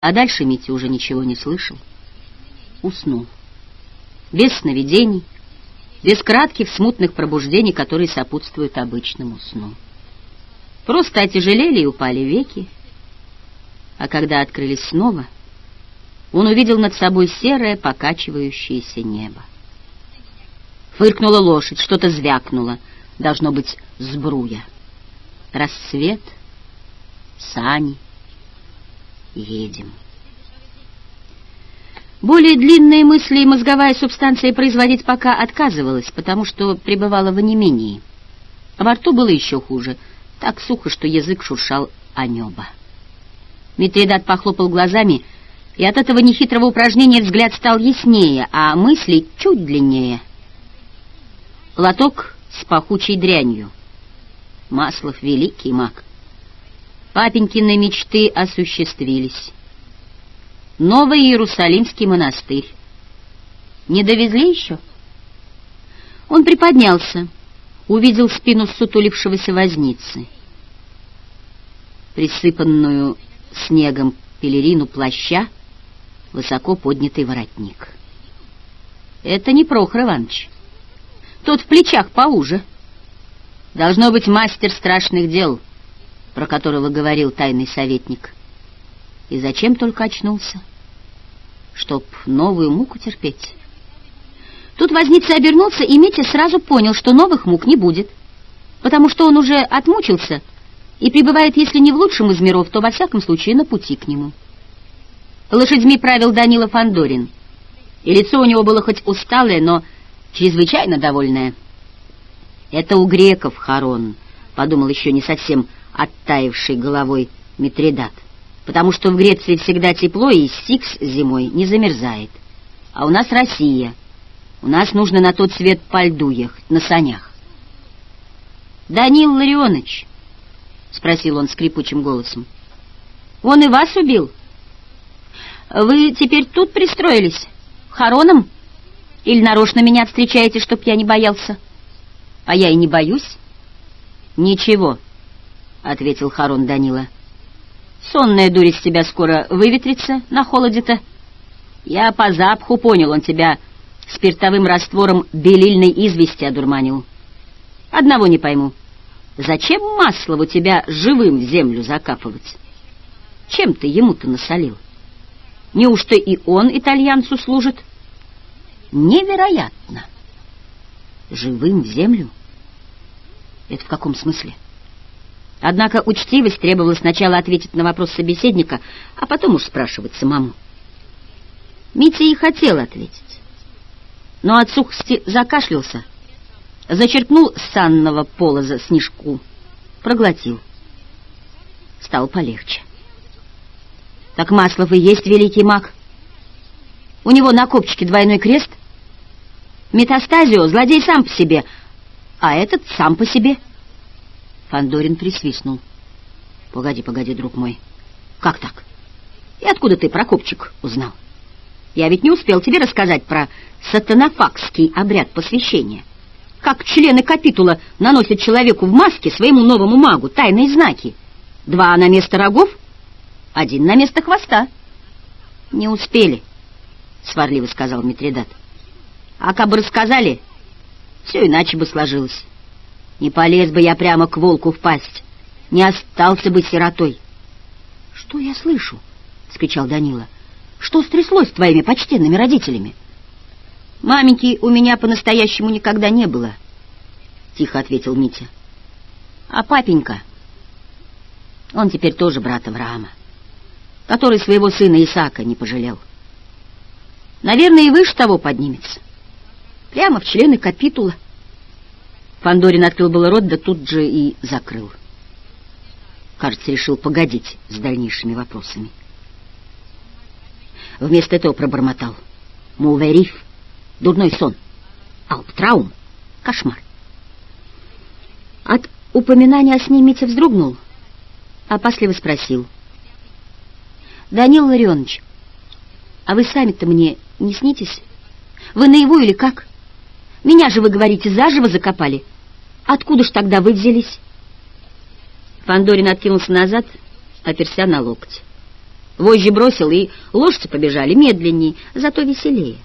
А дальше Митя уже ничего не слышал. Уснул. Без сновидений, без кратких смутных пробуждений, которые сопутствуют обычному сну. Просто отяжелели и упали веки, а когда открылись снова, он увидел над собой серое покачивающееся небо. Фыркнула лошадь, что-то звякнуло, должно быть, сбруя. Рассвет, сани — едем. Более длинные мысли и мозговая субстанция производить пока отказывалась, потому что пребывала в онемении. Во рту было еще хуже, так сухо, что язык шуршал о небо. Митридат похлопал глазами, и от этого нехитрого упражнения взгляд стал яснее, а мысли чуть длиннее. Лоток с пахучей дрянью. Маслов — великий маг. Папенькины мечты осуществились. Новый Иерусалимский монастырь. Не довезли еще? Он приподнялся, увидел спину сутулившегося возницы. Присыпанную снегом пелерину плаща, высоко поднятый воротник. Это не Прохор Иванович. Тот в плечах поуже. Должно быть мастер страшных дел — про которого говорил тайный советник. И зачем только очнулся? Чтоб новую муку терпеть. Тут возница обернулся, и Митя сразу понял, что новых мук не будет, потому что он уже отмучился и пребывает, если не в лучшем из миров, то во всяком случае на пути к нему. Лошадьми правил Данила Фандорин, и лицо у него было хоть усталое, но чрезвычайно довольное. «Это у греков хорон», — подумал еще не совсем оттаивший головой Митридат, потому что в Греции всегда тепло, и Стикс зимой не замерзает. А у нас Россия. У нас нужно на тот свет по льду ехать, на санях. «Данил Ларионович», — спросил он скрипучим голосом, — «он и вас убил? Вы теперь тут пристроились? Хороном? Или нарочно меня встречаете, чтоб я не боялся? А я и не боюсь». «Ничего», — ответил Харон Данила. «Сонная дурь из тебя скоро выветрится на холоде-то. Я по запаху понял, он тебя спиртовым раствором белильной извести одурманил. Одного не пойму. Зачем Маслову тебя живым в землю закапывать? Чем ты ему-то насолил? Неужто и он итальянцу служит? Невероятно! Живым в землю? Это в каком смысле?» Однако учтивость требовала сначала ответить на вопрос собеседника, а потом уж спрашивать самому. Митя и хотел ответить, но от сухости закашлялся, зачерпнул с санного полоза снежку, проглотил. Стало полегче. Так Маслов и есть великий маг. У него на копчике двойной крест. Метастазио — злодей сам по себе, а этот сам по себе — Фандорин присвистнул. «Погоди, погоди, друг мой. Как так? И откуда ты, Прокопчик, узнал? Я ведь не успел тебе рассказать про сатанофакский обряд посвящения. Как члены капитула наносят человеку в маске, своему новому магу, тайные знаки. Два на место рогов, один на место хвоста. Не успели, — сварливо сказал Митридат. А как бы рассказали, все иначе бы сложилось. Не полез бы я прямо к волку в пасть, не остался бы сиротой. — Что я слышу? — скричал Данила. — Что стряслось с твоими почтенными родителями? — Маменьки у меня по-настоящему никогда не было, — тихо ответил Митя. — А папенька? Он теперь тоже брат Авраама, который своего сына Исаака не пожалел. Наверное, и выше того поднимется. Прямо в члены капитула. — Фандорин открыл было рот, да тут же и закрыл. Кажется, решил погодить с дальнейшими вопросами. Вместо этого пробормотал. Мулвериф, дурной сон, алптраум, кошмар. От упоминания о сне Митя вздрогнул, а опасливо спросил. «Данил Ларионович, а вы сами-то мне не снитесь? Вы наяву или как? Меня же, вы говорите, заживо закопали?» Откуда ж тогда вы взялись? Фандорин откинулся назад, оперся на локоть. Вожжи бросил, и лошади побежали медленнее, зато веселее.